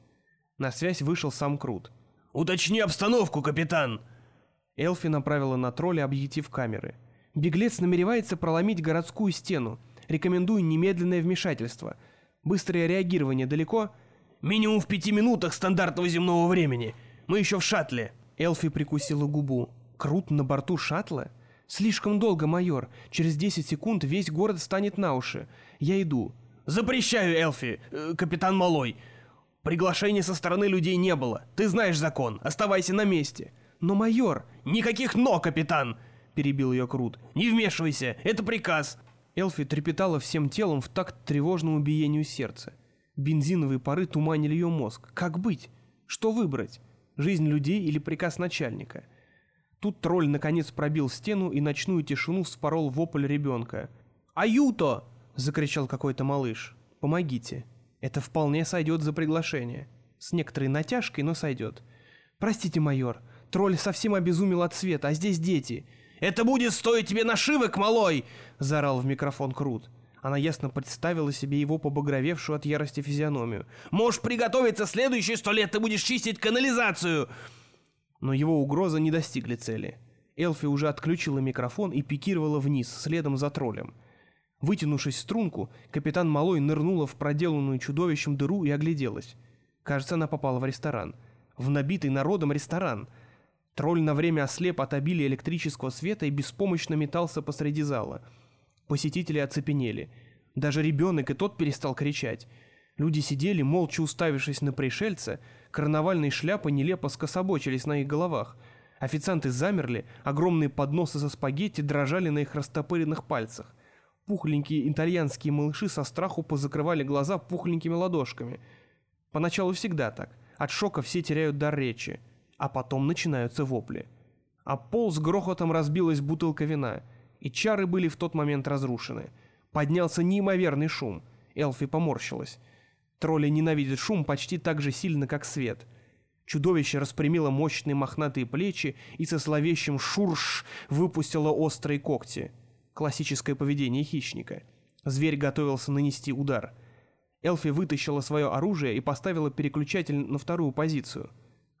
На связь вышел сам Крут. «Уточни обстановку, капитан!» Элфи направила на тролля объектив камеры. «Беглец намеревается проломить городскую стену. Рекомендую немедленное вмешательство. Быстрое реагирование далеко?» «Минимум в пяти минутах стандартного земного времени. Мы еще в шаттле». Элфи прикусила губу. «Крут на борту шаттла?» «Слишком долго, майор. Через 10 секунд весь город станет на уши. Я иду». «Запрещаю, Элфи, э, капитан Малой. Приглашений со стороны людей не было. Ты знаешь закон. Оставайся на месте». «Но, майор...» «Никаких «но», капитан!» — перебил ее Крут. «Не вмешивайся, это приказ!» Элфи трепетала всем телом в такт тревожному биению сердца. Бензиновые пары туманили ее мозг. Как быть? Что выбрать? Жизнь людей или приказ начальника? Тут тролль наконец пробил стену и ночную тишину вспорол вопль ребенка. «Аюто!» — закричал какой-то малыш. «Помогите. Это вполне сойдет за приглашение. С некоторой натяжкой, но сойдет. Простите, майор, тролль совсем обезумел от света, а здесь дети». «Это будет стоить тебе нашивок, малой!» — заорал в микрофон Крут. Она ясно представила себе его побагровевшую от ярости физиономию. «Можешь приготовиться, следующие сто лет ты будешь чистить канализацию!» но его угрозы не достигли цели. Элфи уже отключила микрофон и пикировала вниз, следом за троллем. Вытянувшись в струнку, капитан Малой нырнула в проделанную чудовищем дыру и огляделась. Кажется, она попала в ресторан. В набитый народом ресторан. Тролль на время ослеп от обилия электрического света и беспомощно метался посреди зала. Посетители оцепенели. Даже ребенок и тот перестал кричать. Люди сидели, молча уставившись на пришельца, карнавальные шляпы нелепо скособочились на их головах. Официанты замерли, огромные подносы со спагетти дрожали на их растопыренных пальцах. Пухленькие итальянские малыши со страху позакрывали глаза пухленькими ладошками. Поначалу всегда так. От шока все теряют дар речи. А потом начинаются вопли. А пол с грохотом разбилась бутылка вина. И чары были в тот момент разрушены. Поднялся неимоверный шум. Элфи поморщилась. Тролли ненавидят шум почти так же сильно, как свет. Чудовище распрямило мощные мохнатые плечи и со словещим «шурш» выпустило острые когти. Классическое поведение хищника. Зверь готовился нанести удар. Элфи вытащила свое оружие и поставила переключатель на вторую позицию.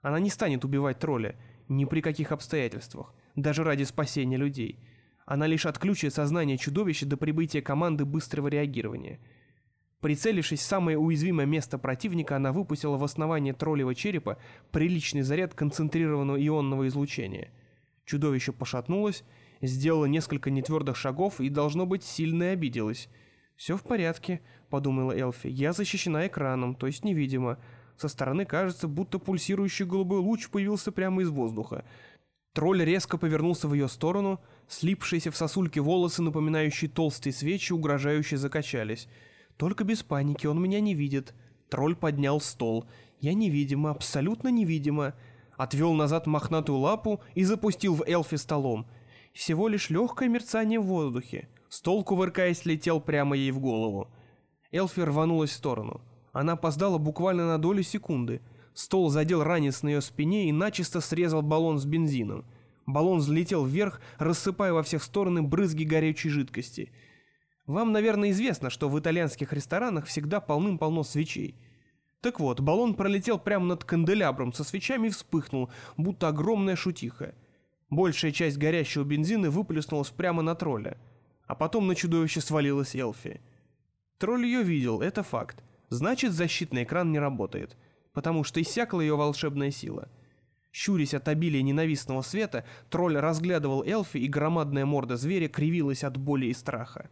Она не станет убивать тролля, ни при каких обстоятельствах, даже ради спасения людей. Она лишь отключит сознание чудовища до прибытия команды быстрого реагирования – Прицелившись в самое уязвимое место противника, она выпустила в основание троллевого черепа приличный заряд концентрированного ионного излучения. Чудовище пошатнулось, сделало несколько нетвердых шагов и, должно быть, сильно обиделось. «Все в порядке», — подумала Элфи. «Я защищена экраном, то есть невидимо. Со стороны кажется, будто пульсирующий голубой луч появился прямо из воздуха. Тролль резко повернулся в ее сторону, слипшиеся в сосульке волосы, напоминающие толстые свечи, угрожающе закачались. Только без паники, он меня не видит. Тролль поднял стол. Я невидимо, абсолютно невидимо. Отвел назад мохнатую лапу и запустил в Элфи столом. Всего лишь легкое мерцание в воздухе. Стол, кувыркаясь, летел прямо ей в голову. Элфи рванулась в сторону. Она опоздала буквально на долю секунды. Стол задел ранец на ее спине и начисто срезал баллон с бензином. Баллон взлетел вверх, рассыпая во всех стороны брызги горячей жидкости — вам, наверное, известно, что в итальянских ресторанах всегда полным-полно свечей. Так вот, баллон пролетел прямо над канделябром со свечами и вспыхнул, будто огромная шутиха. Большая часть горящего бензина выплеснулась прямо на тролля. А потом на чудовище свалилась Элфи. Тролль ее видел, это факт. Значит, защитный экран не работает. потому что иссякла ее волшебная сила. Щурясь от обилия ненавистного света, тролль разглядывал Элфи, и громадная морда зверя кривилась от боли и страха.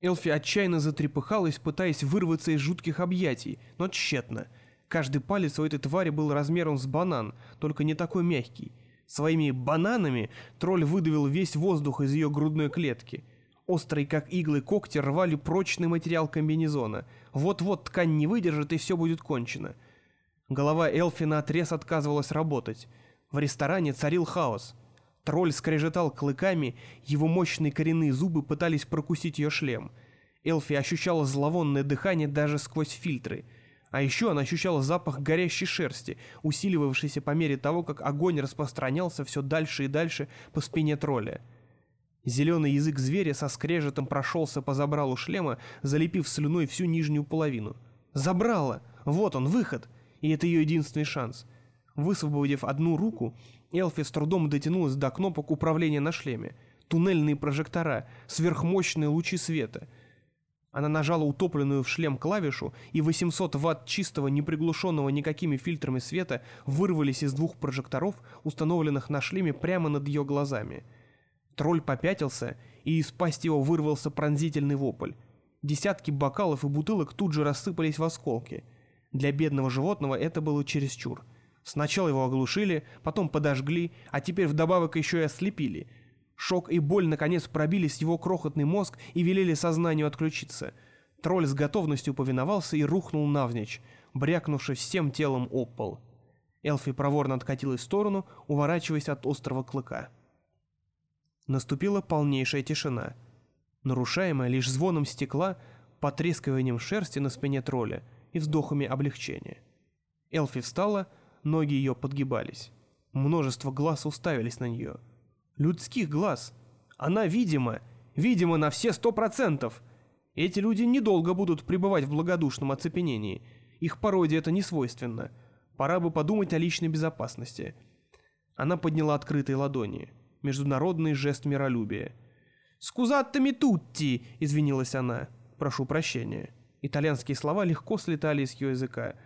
Элфи отчаянно затрепыхалась, пытаясь вырваться из жутких объятий, но тщетно. Каждый палец у этой твари был размером с банан, только не такой мягкий. Своими бананами тролль выдавил весь воздух из ее грудной клетки. Острые, как иглы, когти рвали прочный материал комбинезона. Вот-вот ткань не выдержит, и все будет кончено. Голова Элфи наотрез отказывалась работать. В ресторане царил хаос. Тролль скрежетал клыками, его мощные коренные зубы пытались прокусить ее шлем. Элфи ощущала зловонное дыхание даже сквозь фильтры. А еще она ощущала запах горящей шерсти, усиливавшийся по мере того, как огонь распространялся все дальше и дальше по спине тролля. Зеленый язык зверя со скрежетом прошелся по забралу шлема, залепив слюной всю нижнюю половину. Забрала! Вот он, выход! И это ее единственный шанс. Высвободив одну руку, Элфи с трудом дотянулась до кнопок управления на шлеме. Туннельные прожектора, сверхмощные лучи света. Она нажала утопленную в шлем клавишу, и 800 ватт чистого, неприглушенного никакими фильтрами света вырвались из двух прожекторов, установленных на шлеме прямо над ее глазами. Тролль попятился, и из пасти его вырвался пронзительный вопль. Десятки бокалов и бутылок тут же рассыпались в осколки. Для бедного животного это было чересчур. Сначала его оглушили, потом подожгли, а теперь вдобавок еще и ослепили. Шок и боль наконец пробились в его крохотный мозг и велели сознанию отключиться. Тролль с готовностью повиновался и рухнул навзничь, брякнувшись всем телом об пол. Элфи проворно откатилась в сторону, уворачиваясь от острого клыка. Наступила полнейшая тишина, нарушаемая лишь звоном стекла, потрескиванием шерсти на спине тролля и вздохами облегчения. Элфи встала, ноги ее подгибались. Множество глаз уставились на нее. Людских глаз. Она видима, видима на все сто процентов. Эти люди недолго будут пребывать в благодушном оцепенении. Их породе это не свойственно. Пора бы подумать о личной безопасности. Она подняла открытые ладони. Международный жест миролюбия. «Скузаттами тутти!» — извинилась она. «Прошу прощения». Итальянские слова легко слетали с ее языка.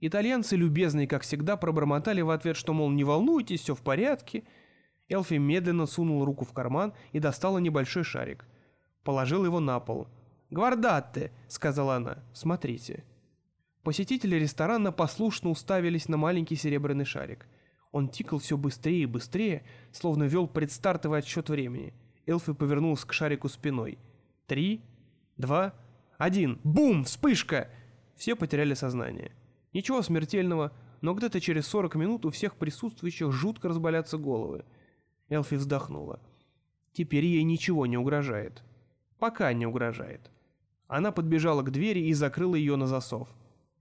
Итальянцы, любезные, как всегда, пробормотали в ответ, что, мол, не волнуйтесь, все в порядке. Элфи медленно сунул руку в карман и достала небольшой шарик. Положил его на пол. «Гвардатте!» — сказала она. «Смотрите». Посетители ресторана послушно уставились на маленький серебряный шарик. Он тикал все быстрее и быстрее, словно вел предстартовый отсчет времени. Элфи повернулся к шарику спиной. «Три, два, один. Бум! Вспышка!» Все потеряли сознание. Ничего смертельного, но где-то через 40 минут у всех присутствующих жутко разболятся головы. Элфи вздохнула. Теперь ей ничего не угрожает. Пока не угрожает. Она подбежала к двери и закрыла ее на засов.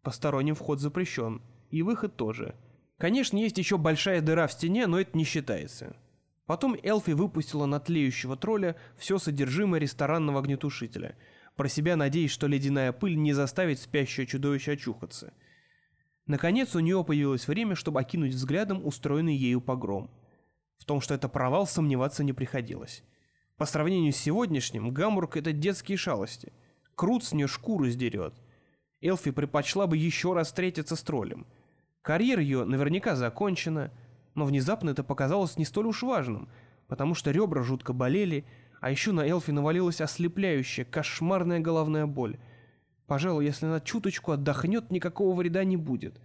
Посторонним вход запрещен. И выход тоже. Конечно, есть еще большая дыра в стене, но это не считается. Потом Элфи выпустила на тлеющего тролля все содержимое ресторанного огнетушителя, про себя надеясь, что ледяная пыль не заставит спящее чудовище очухаться. Наконец у нее появилось время, чтобы окинуть взглядом устроенный ею погром. В том, что это провал, сомневаться не приходилось. По сравнению с сегодняшним, Гамбург — это детские шалости. Крут с нее шкуру сдерет. Элфи предпочла бы еще раз встретиться с троллем. Карьера ее наверняка закончена, но внезапно это показалось не столь уж важным, потому что ребра жутко болели, а еще на Элфи навалилась ослепляющая, кошмарная головная боль — Пожалуй, если она чуточку отдохнет, никакого вреда не будет.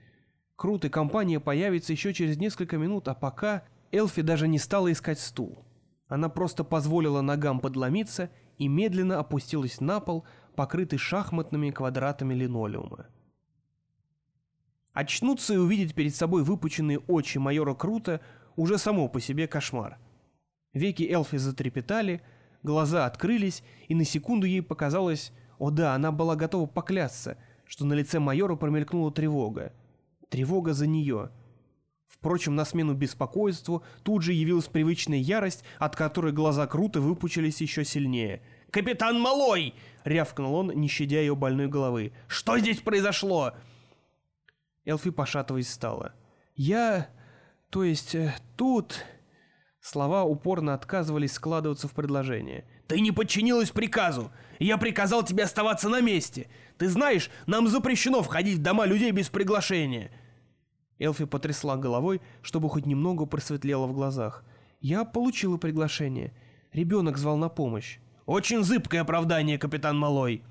Крут компания появится еще через несколько минут, а пока Элфи даже не стала искать стул. Она просто позволила ногам подломиться и медленно опустилась на пол, покрытый шахматными квадратами линолеума. Очнуться и увидеть перед собой выпученные очи майора Крута уже само по себе кошмар. Веки Элфи затрепетали, глаза открылись, и на секунду ей показалось, о да, она была готова поклясться, что на лице майора промелькнула тревога. Тревога за нее. Впрочем, на смену беспокойству тут же явилась привычная ярость, от которой глаза круто выпучились еще сильнее. «Капитан Малой!» — рявкнул он, не щадя ее больной головы. «Что здесь произошло?» Элфи, пошатываясь, встала. «Я... то есть... Э, тут...» Слова упорно отказывались складываться в предложение. Ты не подчинилась приказу. Я приказал тебе оставаться на месте. Ты знаешь, нам запрещено входить в дома людей без приглашения. Элфи потрясла головой, чтобы хоть немного просветлело в глазах. «Я получила приглашение. Ребенок звал на помощь». «Очень зыбкое оправдание, капитан Малой».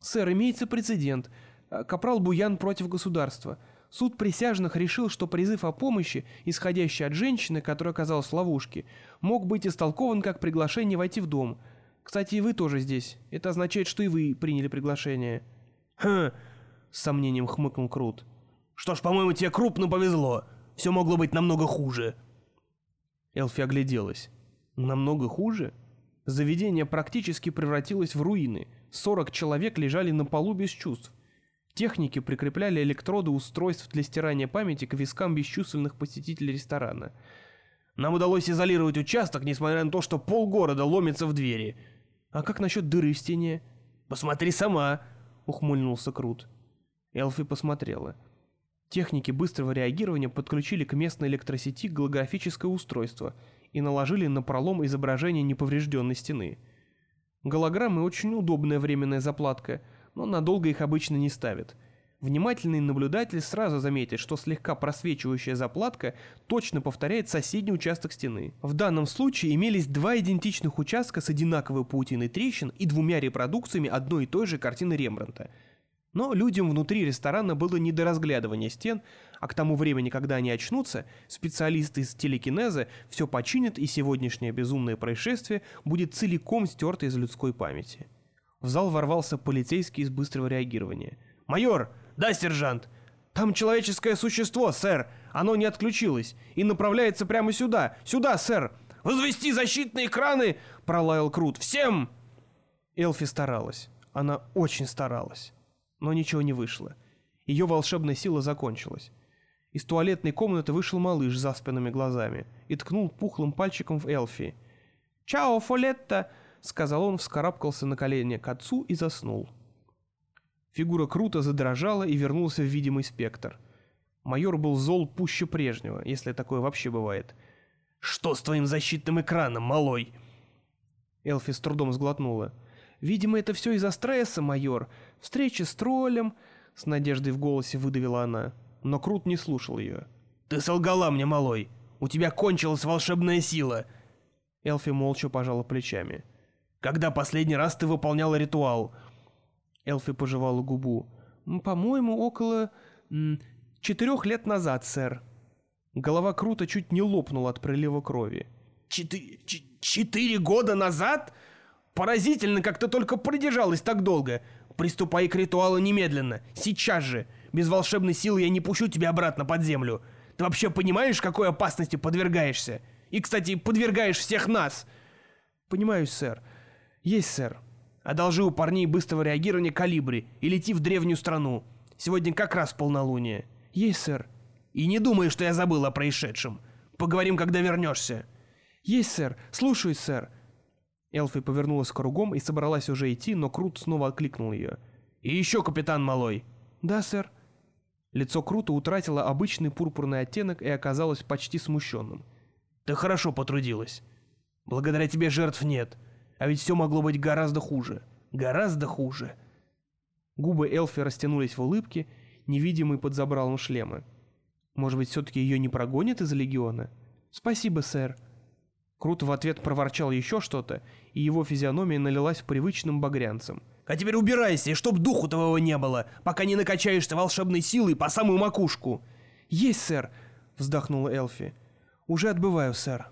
«Сэр, имеется прецедент. А, капрал Буян против государства. Суд присяжных решил, что призыв о помощи, исходящий от женщины, которая оказалась в ловушке, мог быть истолкован как приглашение войти в дом. Кстати, и вы тоже здесь. Это означает, что и вы приняли приглашение». «Хм...» — с сомнением хмыкнул Крут. Что ж, по-моему, тебе крупно повезло. Все могло быть намного хуже. Элфи огляделась. Намного хуже? Заведение практически превратилось в руины. 40 человек лежали на полу без чувств. Техники прикрепляли электроды устройств для стирания памяти к вискам бесчувственных посетителей ресторана. Нам удалось изолировать участок, несмотря на то, что полгорода ломится в двери. А как насчет дыры в стене? Посмотри сама, ухмыльнулся Крут. Элфи посмотрела. Техники быстрого реагирования подключили к местной электросети голографическое устройство и наложили на пролом изображение неповрежденной стены. Голограммы очень удобная временная заплатка, но надолго их обычно не ставят. Внимательный наблюдатель сразу заметит, что слегка просвечивающая заплатка точно повторяет соседний участок стены. В данном случае имелись два идентичных участка с одинаковой паутиной трещин и двумя репродукциями одной и той же картины Рембрандта – но людям внутри ресторана было не до разглядывания стен, а к тому времени, когда они очнутся, специалисты из телекинеза все починят, и сегодняшнее безумное происшествие будет целиком стерто из людской памяти. В зал ворвался полицейский из быстрого реагирования. «Майор! Да, сержант! Там человеческое существо, сэр! Оно не отключилось и направляется прямо сюда! Сюда, сэр! Возвести защитные экраны!» — пролаял Крут. «Всем!» Элфи старалась. Она очень старалась но ничего не вышло. Ее волшебная сила закончилась. Из туалетной комнаты вышел малыш с заспанными глазами и ткнул пухлым пальчиком в Элфи. «Чао, Фолетта!» — сказал он, вскарабкался на колени к отцу и заснул. Фигура круто задрожала и вернулся в видимый спектр. Майор был зол пуще прежнего, если такое вообще бывает. «Что с твоим защитным экраном, малой?» Элфи с трудом сглотнула. «Видимо, это все из-за стресса, майор. Встреча с троллем...» С надеждой в голосе выдавила она. Но Крут не слушал ее. «Ты солгала мне, малой! У тебя кончилась волшебная сила!» Элфи молча пожала плечами. «Когда последний раз ты выполняла ритуал?» Элфи пожевала губу. «По-моему, около... четырех лет назад, сэр». Голова Крута чуть не лопнула от прилива крови. «Четыре... четыре года назад?» Поразительно, как ты только продержалась так долго. Приступай к ритуалу немедленно, сейчас же. Без волшебной силы я не пущу тебя обратно под землю. Ты вообще понимаешь, какой опасности подвергаешься? И, кстати, подвергаешь всех нас. Понимаю, сэр. Есть, сэр. Одолжи у парней быстрого реагирования калибри и лети в древнюю страну. Сегодня как раз полнолуние. Есть, сэр. И не думай, что я забыл о происшедшем. Поговорим, когда вернешься. Есть, сэр. Слушаюсь, сэр. Элфи повернулась кругом и собралась уже идти, но Крут снова окликнул ее. «И еще, капитан Малой!» «Да, сэр». Лицо Крута утратило обычный пурпурный оттенок и оказалось почти смущенным. «Ты хорошо потрудилась. Благодаря тебе жертв нет. А ведь все могло быть гораздо хуже. Гораздо хуже». Губы Элфи растянулись в улыбке, невидимый под забралом шлема. «Может быть, все-таки ее не прогонят из Легиона?» «Спасибо, сэр», Крут в ответ проворчал еще что-то, и его физиономия налилась привычным багрянцем. «А теперь убирайся, и чтоб духу твоего не было, пока не накачаешься волшебной силой по самую макушку!» «Есть, сэр!» — вздохнула Элфи. «Уже отбываю, сэр».